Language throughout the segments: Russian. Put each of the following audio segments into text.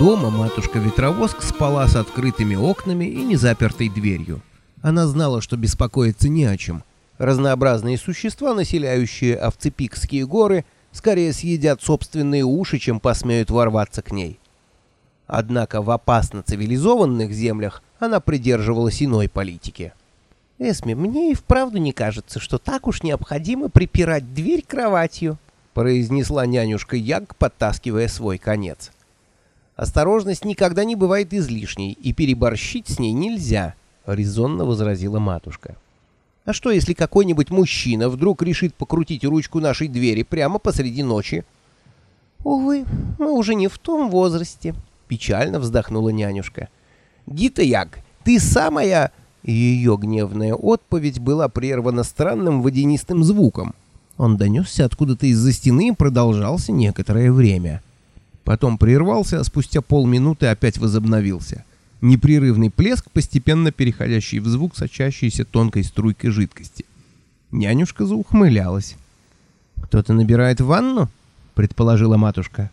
дома матушка-ветровоск спала с открытыми окнами и незапертой дверью. Она знала, что беспокоиться не о чем. Разнообразные существа, населяющие овцепикские горы, скорее съедят собственные уши, чем посмеют ворваться к ней. Однако в опасно цивилизованных землях она придерживалась иной политики. «Эсми, мне и вправду не кажется, что так уж необходимо припирать дверь кроватью», произнесла нянюшка Яг, подтаскивая свой конец. «Осторожность никогда не бывает излишней, и переборщить с ней нельзя», — резонно возразила матушка. «А что, если какой-нибудь мужчина вдруг решит покрутить ручку нашей двери прямо посреди ночи?» «Увы, мы уже не в том возрасте», — печально вздохнула нянюшка. «Гита Яг, ты самая...» Ее гневная отповедь была прервана странным водянистым звуком. Он донесся откуда-то из-за стены и продолжался некоторое время. Потом прервался, а спустя полминуты опять возобновился. Непрерывный плеск, постепенно переходящий в звук, сочащийся тонкой струйкой жидкости. Нянюшка заухмылялась. «Кто-то набирает ванну?» — предположила матушка.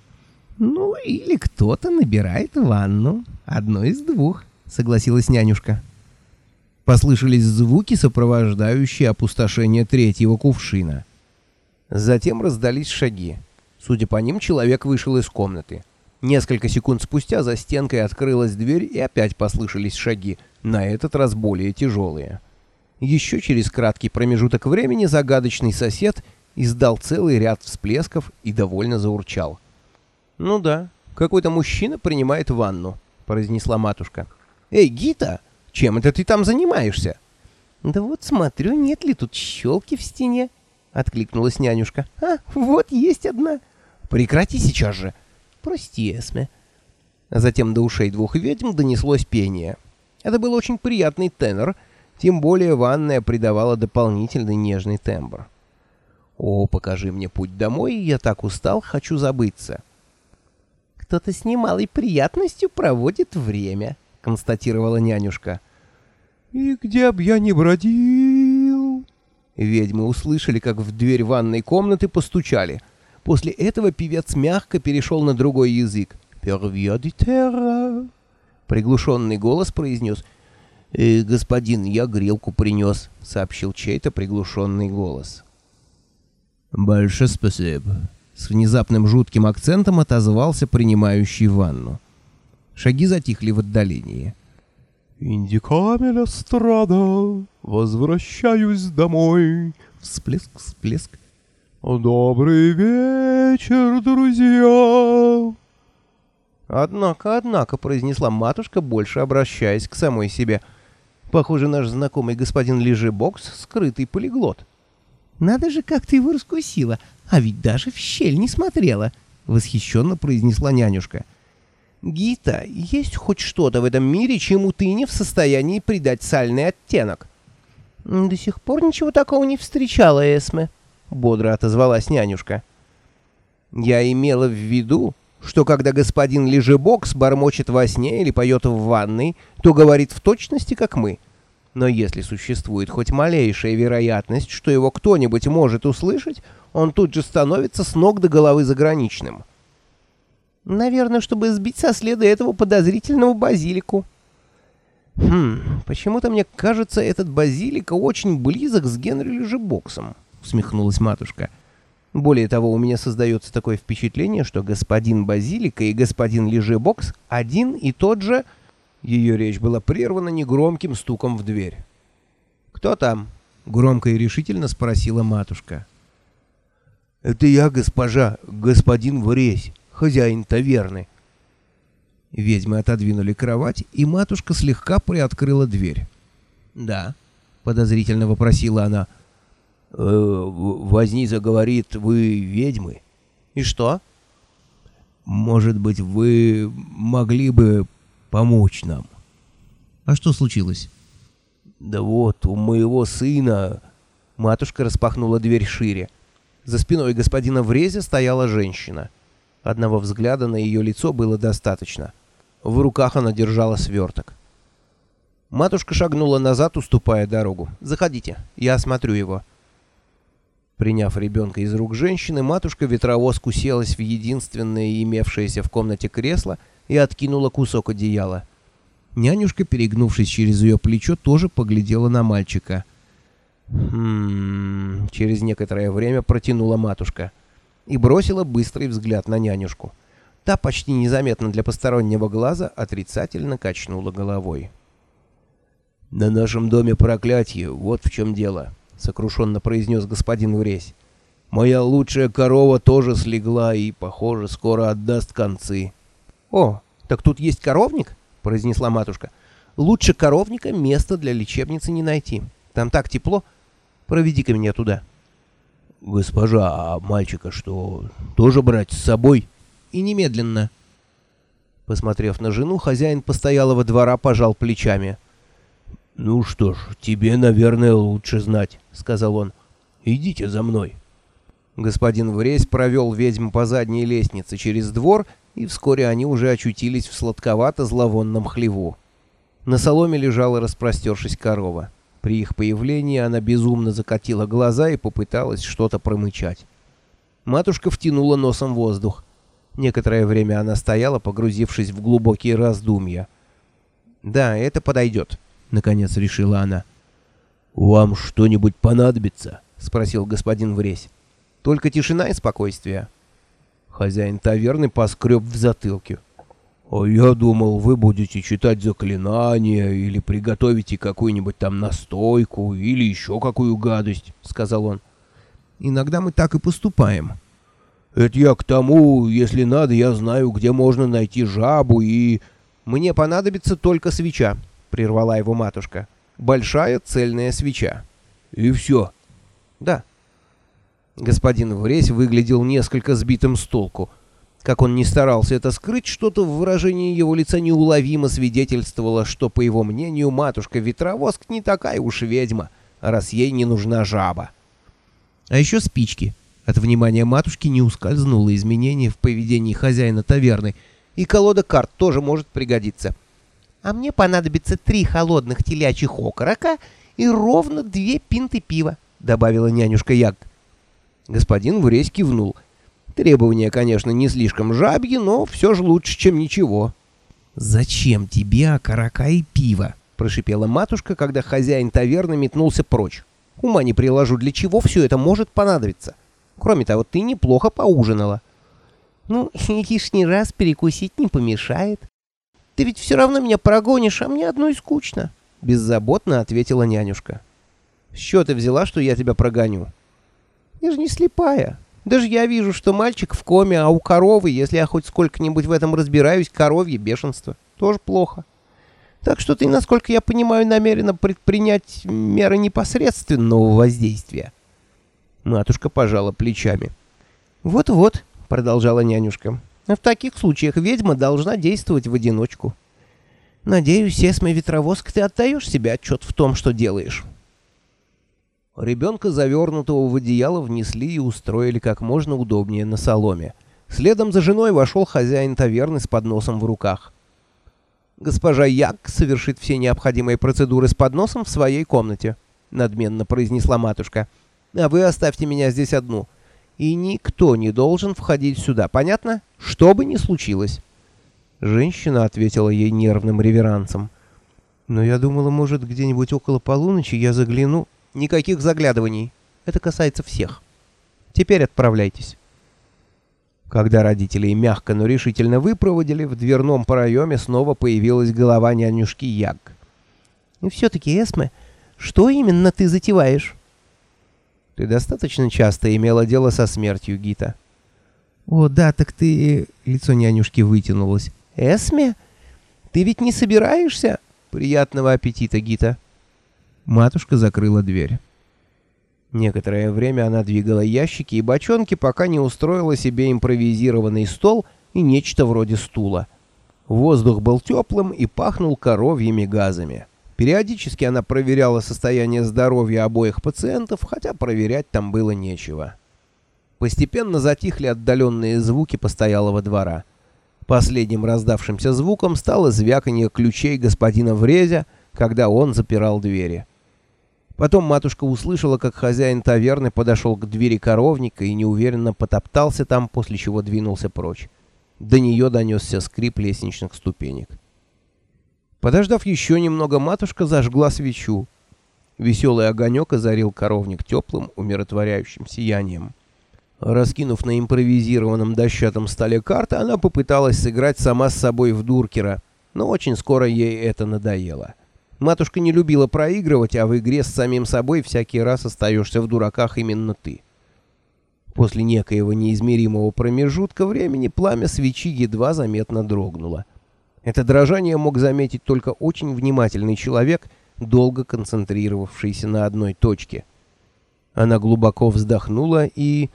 «Ну, или кто-то набирает ванну. Одно из двух», — согласилась нянюшка. Послышались звуки, сопровождающие опустошение третьего кувшина. Затем раздались шаги. Судя по ним, человек вышел из комнаты. Несколько секунд спустя за стенкой открылась дверь и опять послышались шаги, на этот раз более тяжелые. Еще через краткий промежуток времени загадочный сосед издал целый ряд всплесков и довольно заурчал. «Ну да, какой-то мужчина принимает ванну», — произнесла матушка. «Эй, Гита, чем это ты там занимаешься?» «Да вот смотрю, нет ли тут щелки в стене», — откликнулась нянюшка. «А, вот есть одна». «Прекрати сейчас же!» «Прости, Эсме». Затем до ушей двух ведьм донеслось пение. Это был очень приятный тенор, тем более ванная придавала дополнительный нежный тембр. «О, покажи мне путь домой, я так устал, хочу забыться». «Кто-то с немалой приятностью проводит время», — констатировала нянюшка. «И где б я ни бродил...» Ведьмы услышали, как в дверь ванной комнаты постучали — После этого певец мягко перешел на другой язык. «Первия ди терра». Приглушенный голос произнес. «Э, «Господин, я грелку принес», — сообщил чей-то приглушенный голос. «Больше спасибо», — с внезапным жутким акцентом отозвался принимающий ванну. Шаги затихли в отдалении. «Индикамеля страда, возвращаюсь домой», — всплеск, всплеск. «Добрый вечер, друзья!» «Однако, однако», — произнесла матушка, больше обращаясь к самой себе. «Похоже, наш знакомый господин Лежебокс — скрытый полиглот». «Надо же, как ты его раскусила, а ведь даже в щель не смотрела», — восхищенно произнесла нянюшка. «Гита, есть хоть что-то в этом мире, чему ты не в состоянии придать сальный оттенок?» «До сих пор ничего такого не встречала, Эсме», — бодро отозвалась нянюшка. «Я имела в виду, что когда господин Лежебокс бормочет во сне или поет в ванной, то говорит в точности, как мы. Но если существует хоть малейшая вероятность, что его кто-нибудь может услышать, он тут же становится с ног до головы заграничным». «Наверное, чтобы сбить со следа этого подозрительного базилику». «Хм, почему-то мне кажется, этот базилика очень близок с Генри Лежебоксом» усмехнулась матушка. Более того, у меня создается такое впечатление, что господин Базилика и господин Лежебокс один и тот же... Ее речь была прервана негромким стуком в дверь. «Кто там?» — громко и решительно спросила матушка. «Это я, госпожа, господин Вресь, хозяин таверны». Ведьмы отодвинули кровать, и матушка слегка приоткрыла дверь. «Да», — подозрительно вопросила она, — Э, Возница говорит, вы ведьмы. И что? Может быть, вы могли бы помочь нам? А что случилось? Да вот, у моего сына... Матушка распахнула дверь шире. За спиной господина Врезе стояла женщина. Одного взгляда на ее лицо было достаточно. В руках она держала сверток. Матушка шагнула назад, уступая дорогу. «Заходите, я осмотрю его». Приняв ребенка из рук женщины, матушка-ветровоз уселась в единственное имевшееся в комнате кресло, и откинула кусок одеяла. Нянюшка, перегнувшись через ее плечо, тоже поглядела на мальчика. «Хм...» — через некоторое время протянула матушка и бросила быстрый взгляд на нянюшку. Та почти незаметно для постороннего глаза отрицательно качнула головой. «На нашем доме проклятие, вот в чем дело», — сокрушенно произнес господин Вресь. «Моя лучшая корова тоже слегла и, похоже, скоро отдаст концы». «О, так тут есть коровник?» — произнесла матушка. «Лучше коровника места для лечебницы не найти. Там так тепло. Проведи-ка меня туда». «Госпожа, а мальчика что, тоже брать с собой?» «И немедленно». Посмотрев на жену, хозяин постоялого двора пожал плечами. «Ну что ж, тебе, наверное, лучше знать», — сказал он. «Идите за мной». Господин Вресь провел ведьм по задней лестнице через двор, и вскоре они уже очутились в сладковато-зловонном хлеву. На соломе лежала, распростершись, корова. При их появлении она безумно закатила глаза и попыталась что-то промычать. Матушка втянула носом воздух. Некоторое время она стояла, погрузившись в глубокие раздумья. «Да, это подойдет», — наконец решила она. «Вам что-нибудь понадобится?» — спросил господин Вресь. «Только тишина и спокойствие». Хозяин таверны поскреб в затылке. «А я думал, вы будете читать заклинания или приготовите какую-нибудь там настойку или еще какую гадость», — сказал он. «Иногда мы так и поступаем». «Это я к тому, если надо, я знаю, где можно найти жабу и...» «Мне понадобится только свеча», — прервала его матушка. «Большая цельная свеча». «И все?» «Да». Господин Вресь выглядел несколько сбитым с толку. Как он не старался это скрыть, что-то в выражении его лица неуловимо свидетельствовало, что, по его мнению, матушка-ветровоск не такая уж ведьма, раз ей не нужна жаба. А еще спички. От внимания матушки не ускользнуло изменение в поведении хозяина таверны, и колода карт тоже может пригодиться. А мне понадобится три холодных телячьих окорока и ровно две пинты пива, добавила нянюшка Яг. Господин Вресь кивнул. Требования, конечно, не слишком жабьи, но все же лучше, чем ничего. «Зачем тебе окорока и пиво?» — прошипела матушка, когда хозяин таверны метнулся прочь. «Ума не приложу, для чего все это может понадобиться?» Кроме того, ты неплохо поужинала. Ну, лишний раз перекусить не помешает. Ты ведь все равно меня прогонишь, а мне одно скучно. Беззаботно ответила нянюшка. С чего ты взяла, что я тебя прогоню? Я же не слепая. Даже я вижу, что мальчик в коме, а у коровы, если я хоть сколько-нибудь в этом разбираюсь, коровье бешенство. Тоже плохо. Так что ты, насколько я понимаю, намерена предпринять меры непосредственного воздействия. Матушка пожала плечами. «Вот-вот», — продолжала нянюшка, — «в таких случаях ведьма должна действовать в одиночку. Надеюсь, Эсме Ветровоск, ты отдаешь себе отчет в том, что делаешь». Ребенка, завернутого в одеяло, внесли и устроили как можно удобнее на соломе. Следом за женой вошел хозяин таверны с подносом в руках. «Госпожа Як совершит все необходимые процедуры с подносом в своей комнате», — надменно произнесла матушка а вы оставьте меня здесь одну. И никто не должен входить сюда, понятно? Что бы ни случилось. Женщина ответила ей нервным реверансом. Но я думала, может, где-нибудь около полуночи я загляну. Никаких заглядываний. Это касается всех. Теперь отправляйтесь. Когда родителей мягко, но решительно выпроводили, в дверном проеме снова появилась голова нянюшки Яг. «И все-таки, Эсме, что именно ты затеваешь?» Ты достаточно часто имела дело со смертью, Гита. О, да, так ты... Лицо нянюшки вытянулось. Эсме? Ты ведь не собираешься? Приятного аппетита, Гита. Матушка закрыла дверь. Некоторое время она двигала ящики и бочонки, пока не устроила себе импровизированный стол и нечто вроде стула. Воздух был теплым и пахнул коровьими газами. Периодически она проверяла состояние здоровья обоих пациентов, хотя проверять там было нечего. Постепенно затихли отдаленные звуки постоялого двора. Последним раздавшимся звуком стало звяканье ключей господина Врезя, когда он запирал двери. Потом матушка услышала, как хозяин таверны подошел к двери коровника и неуверенно потоптался там, после чего двинулся прочь. До нее донесся скрип лестничных ступенек. Подождав еще немного, матушка зажгла свечу. Веселый огонек озарил коровник теплым, умиротворяющим сиянием. Раскинув на импровизированном дощатом столе карты, она попыталась сыграть сама с собой в дуркера, но очень скоро ей это надоело. Матушка не любила проигрывать, а в игре с самим собой всякий раз остаешься в дураках именно ты. После некоего неизмеримого промежутка времени пламя свечи едва заметно дрогнуло. Это дрожание мог заметить только очень внимательный человек, долго концентрировавшийся на одной точке. Она глубоко вздохнула и...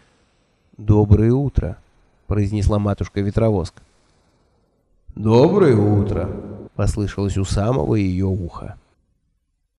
«Доброе утро», — произнесла матушка-ветровоск. «Доброе утро», — послышалось у самого ее уха.